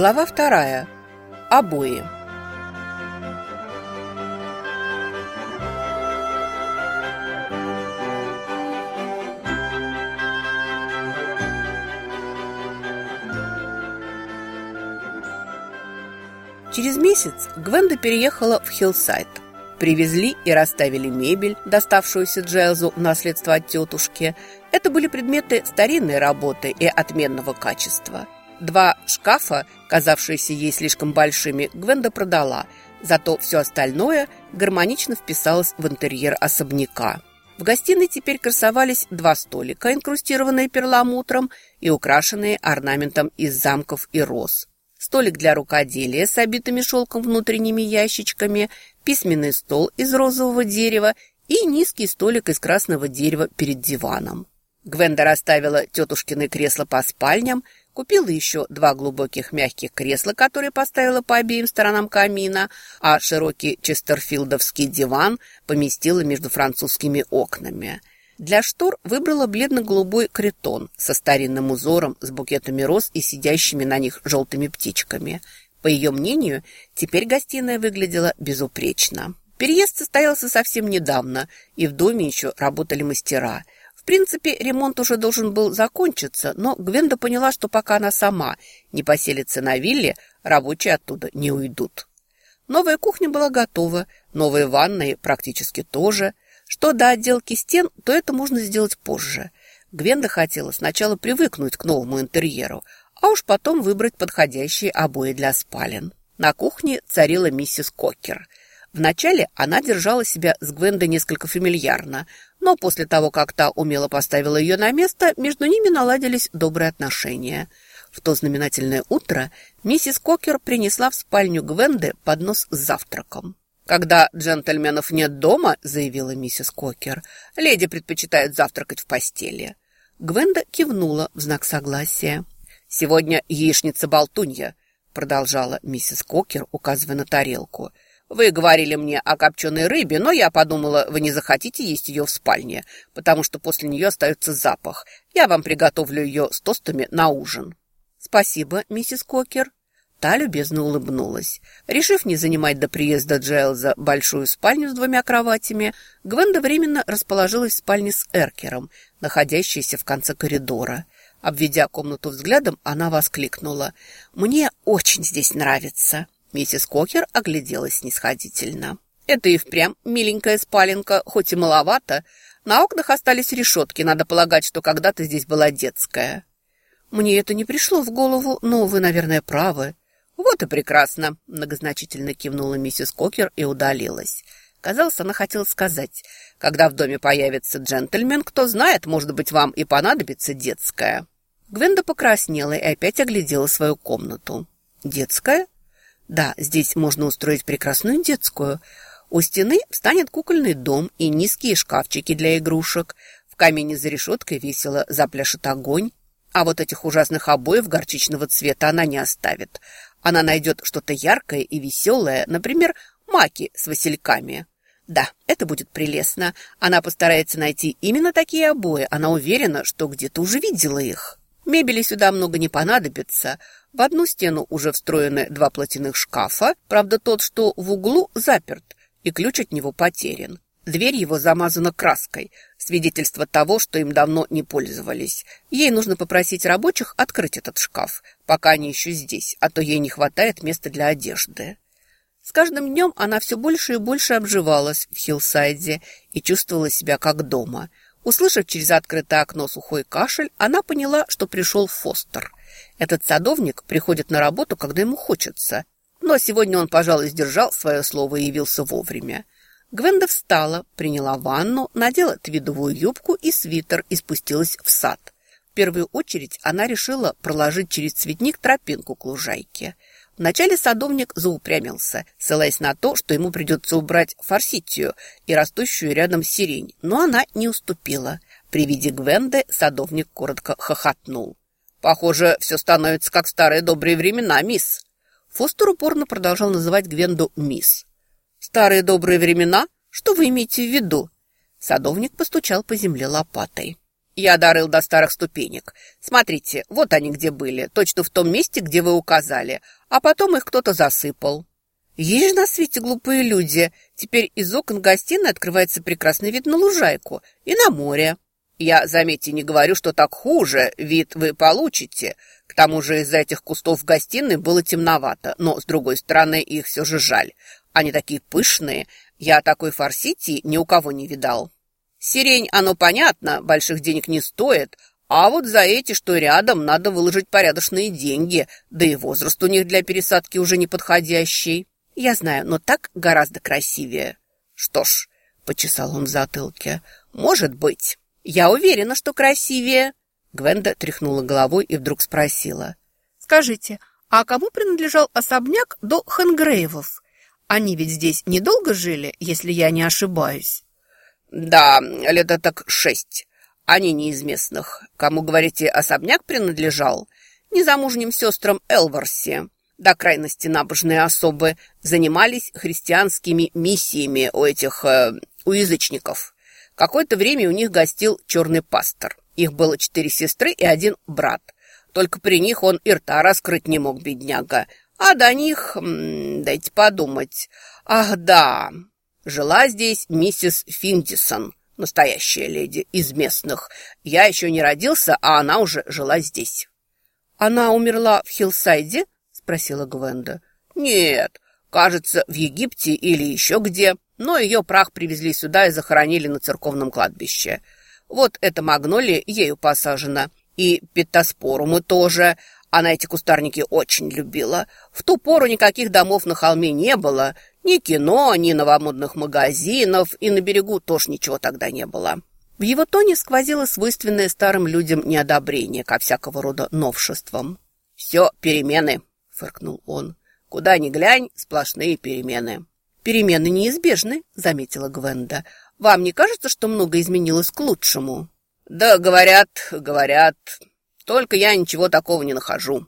Глава вторая. Обои. Через месяц Гвенда переехала в Хиллсайд. Привезли и расставили мебель, доставшуюся Джайлзу в наследство от тетушки. Это были предметы старинной работы и отменного качества. Два шкафа, казавшиеся ей слишком большими, Гвенда продала, зато все остальное гармонично вписалось в интерьер особняка. В гостиной теперь красовались два столика, инкрустированные перламутром и украшенные орнаментом из замков и роз столик для рукоделия с обитыми шелком внутренними ящичками, письменный стол из розового дерева и низкий столик из красного дерева перед диваном. Гвенда расставила тетушкины кресла по спальням, купила еще два глубоких мягких кресла, которые поставила по обеим сторонам камина, а широкий честерфилдовский диван поместила между французскими окнами – для штор выбрала бледно-голубой кретон со старинным узором, с букетами роз и сидящими на них желтыми птичками. По ее мнению, теперь гостиная выглядела безупречно. Переезд состоялся совсем недавно, и в доме еще работали мастера. В принципе, ремонт уже должен был закончиться, но Гвенда поняла, что пока она сама не поселится на вилле, рабочие оттуда не уйдут. Новая кухня была готова, новые ванные практически тоже – что до отделки стен, то это можно сделать позже. Гвенда хотела сначала привыкнуть к новому интерьеру, а уж потом выбрать подходящие обои для спален. На кухне царила миссис Кокер. Вначале она держала себя с Гвендой несколько фамильярно, но после того, как та умело поставила ее на место, между ними наладились добрые отношения. В то знаменательное утро миссис Кокер принесла в спальню Гвенды поднос с завтраком. «Когда джентльменов нет дома», — заявила миссис Кокер, «леди предпочитают завтракать в постели». Гвенда кивнула в знак согласия. «Сегодня яичница-болтунья», — продолжала миссис Кокер, указывая на тарелку. «Вы говорили мне о копченой рыбе, но я подумала, вы не захотите есть ее в спальне, потому что после нее остается запах. Я вам приготовлю ее с тостами на ужин». «Спасибо, миссис Кокер», Та любезно улыбнулась. Решив не занимать до приезда Джайлза большую спальню с двумя кроватями, Гвенда временно расположилась в спальне с Эркером, находящейся в конце коридора. Обведя комнату взглядом, она воскликнула. «Мне очень здесь нравится». Миссис Кокер огляделась снисходительно. «Это и впрямь миленькая спаленка, хоть и маловато. На окнах остались решетки, надо полагать, что когда-то здесь была детская». «Мне это не пришло в голову, но вы, наверное, правы». «Вот и прекрасно», – многозначительно кивнула миссис Кокер и удалилась. Казалось, она хотела сказать, когда в доме появится джентльмен, кто знает, может быть, вам и понадобится детская. Гвенда покраснела и опять оглядела свою комнату. «Детская?» «Да, здесь можно устроить прекрасную детскую. У стены станет кукольный дом и низкие шкафчики для игрушек. В камине за решеткой весело запляшет огонь. А вот этих ужасных обоев горчичного цвета она не оставит. Она найдет что-то яркое и веселое, например, маки с васильками. Да, это будет прелестно. Она постарается найти именно такие обои. Она уверена, что где-то уже видела их. Мебели сюда много не понадобится. В одну стену уже встроены два платяных шкафа. Правда, тот, что в углу, заперт, и ключ от него потерян. Дверь его замазана краской, свидетельство того, что им давно не пользовались. Ей нужно попросить рабочих открыть этот шкаф, пока они еще здесь, а то ей не хватает места для одежды. С каждым днем она все больше и больше обживалась в Хиллсайде и чувствовала себя как дома. Услышав через открытое окно сухой кашель, она поняла, что пришел Фостер. Этот садовник приходит на работу, когда ему хочется. Но сегодня он, пожалуй, сдержал свое слово и явился вовремя. Гвенда встала, приняла ванну, надела твидовую юбку и свитер и спустилась в сад. В первую очередь она решила проложить через цветник тропинку к лужайке. Вначале садовник заупрямился, ссылаясь на то, что ему придется убрать форситию и растущую рядом сирень, но она не уступила. При виде Гвенды садовник коротко хохотнул. «Похоже, все становится как старые добрые времена, мисс». Фостер упорно продолжал называть Гвенду «мисс». Старые добрые времена? Что вы имеете в виду? Садовник постучал по земле лопатой. Я дорыл до старых ступенек. Смотрите, вот они где были, точно в том месте, где вы указали. А потом их кто-то засыпал. Есть же на свете глупые люди. Теперь из окон гостиной открывается прекрасный вид на лужайку и на море. Я, заметьте, не говорю, что так хуже, вид вы получите. К тому же из-за этих кустов в гостиной было темновато, но, с другой стороны, их все же жаль. Они такие пышные, я такой форсити ни у кого не видал. Сирень, оно понятно, больших денег не стоит, а вот за эти, что рядом, надо выложить порядочные деньги, да и возраст у них для пересадки уже неподходящий. Я знаю, но так гораздо красивее. Что ж, почесал он в затылке, может быть. «Я уверена, что красивее». Гвенда тряхнула головой и вдруг спросила. «Скажите, а кому принадлежал особняк до Хенгрейвов? Они ведь здесь недолго жили, если я не ошибаюсь». «Да, лет так шесть. Они не из местных. Кому, говорите, особняк принадлежал? Незамужним сестрам Элварси. До крайности набожные особы занимались христианскими миссиями у этих... Э, у язычников». Какое-то время у них гостил черный пастор. Их было четыре сестры и один брат. Только при них он и рта раскрыть не мог, бедняга. А до них... Дайте подумать. Ах, да. Жила здесь миссис Финдисон, настоящая леди из местных. Я еще не родился, а она уже жила здесь. «Она умерла в Хиллсайде?» — спросила Гвенда. «Нет, кажется, в Египте или еще где но ее прах привезли сюда и захоронили на церковном кладбище. Вот эта магнолия ею посажена, и питоспорумы тоже. Она эти кустарники очень любила. В ту пору никаких домов на холме не было, ни кино, ни новомодных магазинов, и на берегу тоже ничего тогда не было. В его тоне сквозило свойственное старым людям неодобрение ко всякого рода новшествам. «Все перемены», — фыркнул он. «Куда ни глянь, сплошные перемены». «Перемены неизбежны», — заметила Гвенда. «Вам не кажется, что много изменилось к лучшему?» «Да, говорят, говорят. Только я ничего такого не нахожу.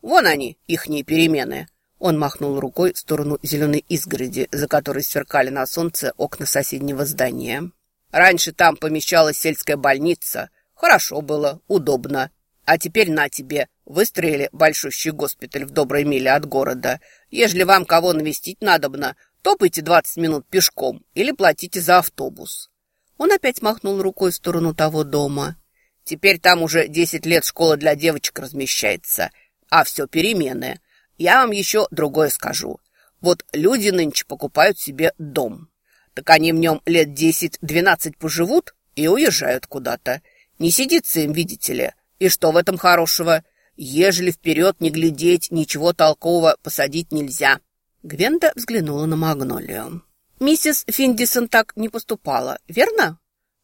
Вон они, ихние перемены». Он махнул рукой в сторону зеленой изгороди, за которой сверкали на солнце окна соседнего здания. «Раньше там помещалась сельская больница. Хорошо было, удобно. А теперь на тебе, выстроили большущий госпиталь в доброй миле от города. Ежели вам кого навестить надобно, Топайте 20 минут пешком или платите за автобус. Он опять махнул рукой в сторону того дома. Теперь там уже 10 лет школа для девочек размещается. А все перемены. Я вам еще другое скажу. Вот люди нынче покупают себе дом. Так они в нем лет 10-12 поживут и уезжают куда-то. Не сидится им, видите ли. И что в этом хорошего? Ежели вперед не глядеть, ничего толкового посадить нельзя. Гвенда взглянула на Магнолию. «Миссис Финдисон так не поступала, верно?»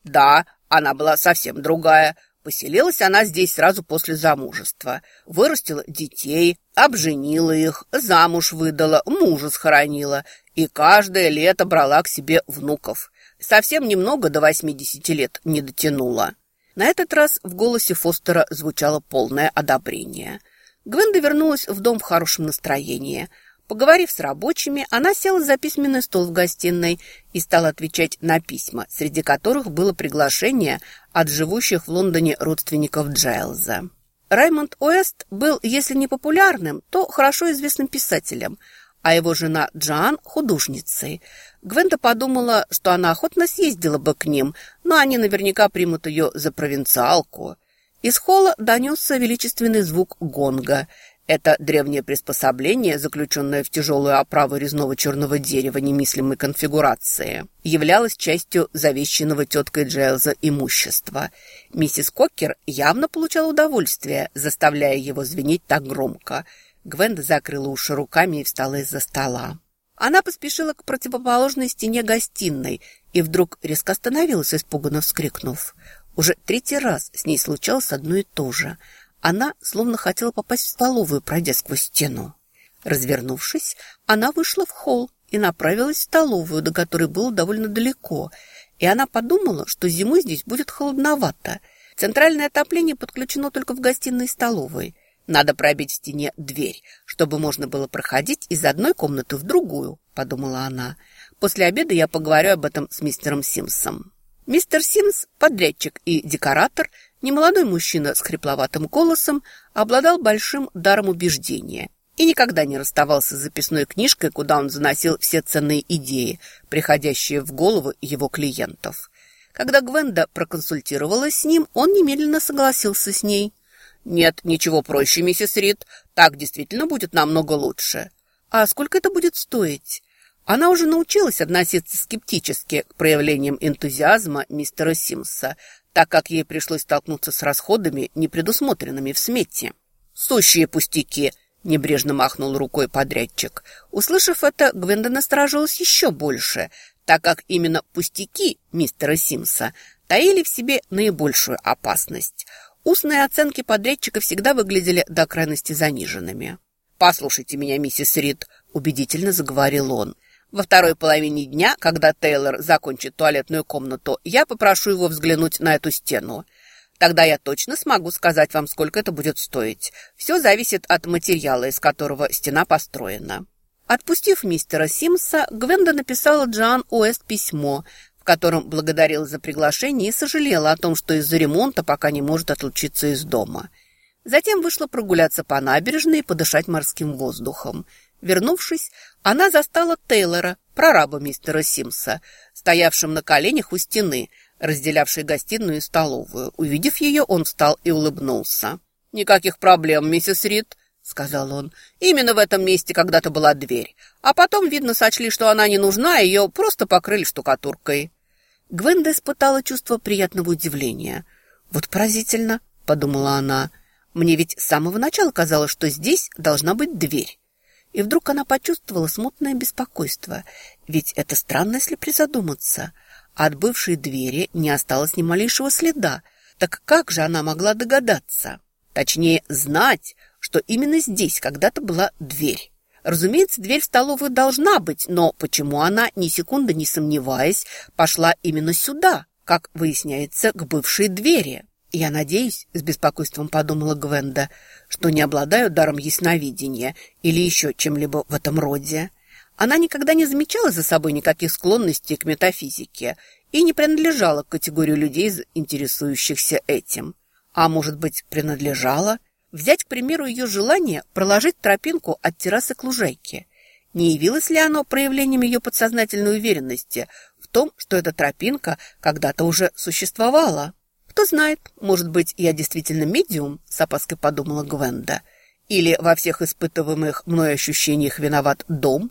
«Да, она была совсем другая. Поселилась она здесь сразу после замужества. Вырастила детей, обженила их, замуж выдала, мужа схоронила и каждое лето брала к себе внуков. Совсем немного до 80 лет не дотянула». На этот раз в голосе Фостера звучало полное одобрение. Гвенда вернулась в дом в хорошем настроении – Поговорив с рабочими, она села за письменный стол в гостиной и стала отвечать на письма, среди которых было приглашение от живущих в Лондоне родственников Джайлза. Раймонд Уэст был, если не популярным, то хорошо известным писателем, а его жена Джан – художницей. Гвенда подумала, что она охотно съездила бы к ним, но они наверняка примут ее за провинциалку. Из холла донесся величественный звук гонга – это древнее приспособление, заключенное в тяжелую оправу резного черного дерева немыслимой конфигурации, являлось частью завещанного теткой Джейлза имущества. Миссис Кокер явно получала удовольствие, заставляя его звенеть так громко. Гвенда закрыла уши руками и встала из-за стола. Она поспешила к противоположной стене гостиной и вдруг резко остановилась, испуганно вскрикнув. Уже третий раз с ней случалось одно и то же – она словно хотела попасть в столовую, пройдя сквозь стену. Развернувшись, она вышла в холл и направилась в столовую, до которой было довольно далеко. И она подумала, что зимой здесь будет холодновато. Центральное отопление подключено только в гостиной и столовой. Надо пробить в стене дверь, чтобы можно было проходить из одной комнаты в другую, подумала она. После обеда я поговорю об этом с мистером Симсом. Мистер Симс, подрядчик и декоратор, немолодой мужчина с хрипловатым голосом, обладал большим даром убеждения и никогда не расставался с записной книжкой, куда он заносил все ценные идеи, приходящие в голову его клиентов. Когда Гвенда проконсультировалась с ним, он немедленно согласился с ней. «Нет, ничего проще, миссис Рид. Так действительно будет намного лучше». «А сколько это будет стоить?» Она уже научилась относиться скептически к проявлениям энтузиазма мистера Симса, так как ей пришлось столкнуться с расходами, не предусмотренными в смете. «Сущие пустяки!» – небрежно махнул рукой подрядчик. Услышав это, Гвенда насторожилась еще больше, так как именно пустяки мистера Симса таили в себе наибольшую опасность. Устные оценки подрядчика всегда выглядели до крайности заниженными. «Послушайте меня, миссис Рид», – убедительно заговорил он – во второй половине дня, когда Тейлор закончит туалетную комнату, я попрошу его взглянуть на эту стену. Тогда я точно смогу сказать вам, сколько это будет стоить. Все зависит от материала, из которого стена построена». Отпустив мистера Симса, Гвенда написала Джоан Уэст письмо, в котором благодарила за приглашение и сожалела о том, что из-за ремонта пока не может отлучиться из дома. Затем вышла прогуляться по набережной и подышать морским воздухом – Вернувшись, она застала Тейлора, прораба мистера Симса, стоявшим на коленях у стены, разделявшей гостиную и столовую. Увидев ее, он встал и улыбнулся. «Никаких проблем, миссис Рид», — сказал он. «Именно в этом месте когда-то была дверь. А потом, видно, сочли, что она не нужна, ее просто покрыли штукатуркой». Гвенда испытала чувство приятного удивления. «Вот поразительно», — подумала она. «Мне ведь с самого начала казалось, что здесь должна быть дверь». И вдруг она почувствовала смутное беспокойство. Ведь это странно, если призадуматься. От бывшей двери не осталось ни малейшего следа. Так как же она могла догадаться? Точнее, знать, что именно здесь когда-то была дверь. Разумеется, дверь в столовую должна быть, но почему она, ни секунды не сомневаясь, пошла именно сюда, как выясняется, к бывшей двери? «Я надеюсь», — с беспокойством подумала Гвенда, «что не обладаю даром ясновидения или еще чем-либо в этом роде». Она никогда не замечала за собой никаких склонностей к метафизике и не принадлежала к категории людей, интересующихся этим. А может быть, принадлежала? Взять, к примеру, ее желание проложить тропинку от террасы к лужайке. Не явилось ли оно проявлением ее подсознательной уверенности в том, что эта тропинка когда-то уже существовала? Кто знает, может быть, я действительно медиум, с опаской подумала Гвенда. Или во всех испытываемых мной ощущениях виноват дом?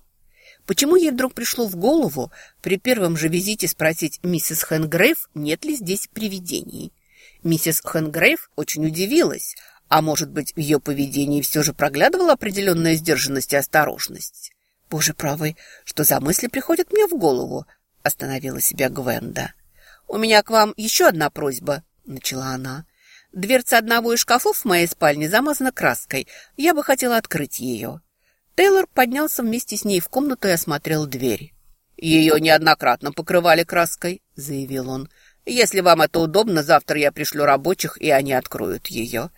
Почему ей вдруг пришло в голову при первом же визите спросить миссис Хэнгрейв, нет ли здесь привидений? Миссис Хэнгрейв очень удивилась, а может быть, в ее поведении все же проглядывала определенная сдержанность и осторожность. «Боже правый, что за мысли приходят мне в голову?» – остановила себя Гвенда. «У меня к вам еще одна просьба», — начала она. «Дверца одного из шкафов в моей спальне замазана краской. Я бы хотела открыть ее». Тейлор поднялся вместе с ней в комнату и осмотрел дверь. «Ее неоднократно покрывали краской», — заявил он. «Если вам это удобно, завтра я пришлю рабочих, и они откроют ее».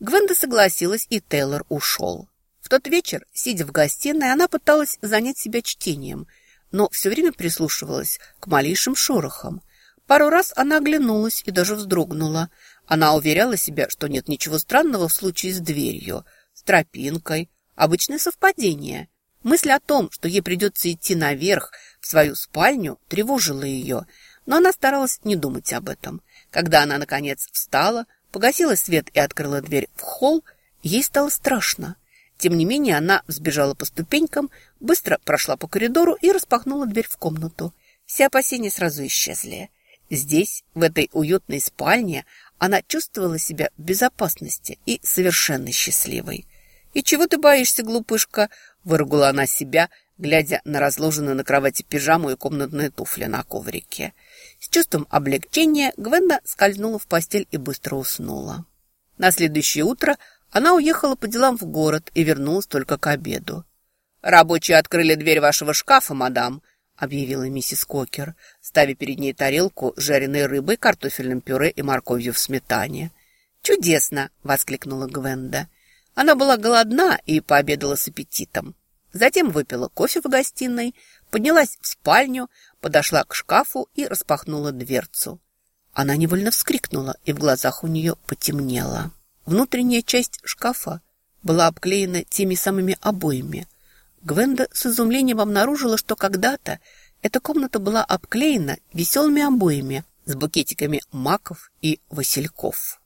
Гвенда согласилась, и Тейлор ушел. В тот вечер, сидя в гостиной, она пыталась занять себя чтением, но все время прислушивалась к малейшим шорохам. Пару раз она оглянулась и даже вздрогнула. Она уверяла себя, что нет ничего странного в случае с дверью, с тропинкой. Обычное совпадение. Мысль о том, что ей придется идти наверх, в свою спальню, тревожила ее, но она старалась не думать об этом. Когда она, наконец, встала, погасила свет и открыла дверь в холл, ей стало страшно. Тем не менее, она взбежала по ступенькам, быстро прошла по коридору и распахнула дверь в комнату. Все опасения сразу исчезли. Здесь, в этой уютной спальне, она чувствовала себя в безопасности и совершенно счастливой. «И чего ты боишься, глупышка?» – выругала она себя, глядя на разложенную на кровати пижаму и комнатные туфли на коврике. С чувством облегчения Гвенда скользнула в постель и быстро уснула. На следующее утро она уехала по делам в город и вернулась только к обеду. «Рабочие открыли дверь вашего шкафа, мадам», объявила миссис Кокер, ставя перед ней тарелку с жареной рыбой, картофельным пюре и морковью в сметане. «Чудесно!» — воскликнула Гвенда. Она была голодна и пообедала с аппетитом. Затем выпила кофе в гостиной, поднялась в спальню, подошла к шкафу и распахнула дверцу. Она невольно вскрикнула, и в глазах у нее потемнело. Внутренняя часть шкафа была обклеена теми самыми обоями. Гвенда с изумлением обнаружила, что когда-то эта комната была обклеена веселыми обоями с букетиками маков и васильков.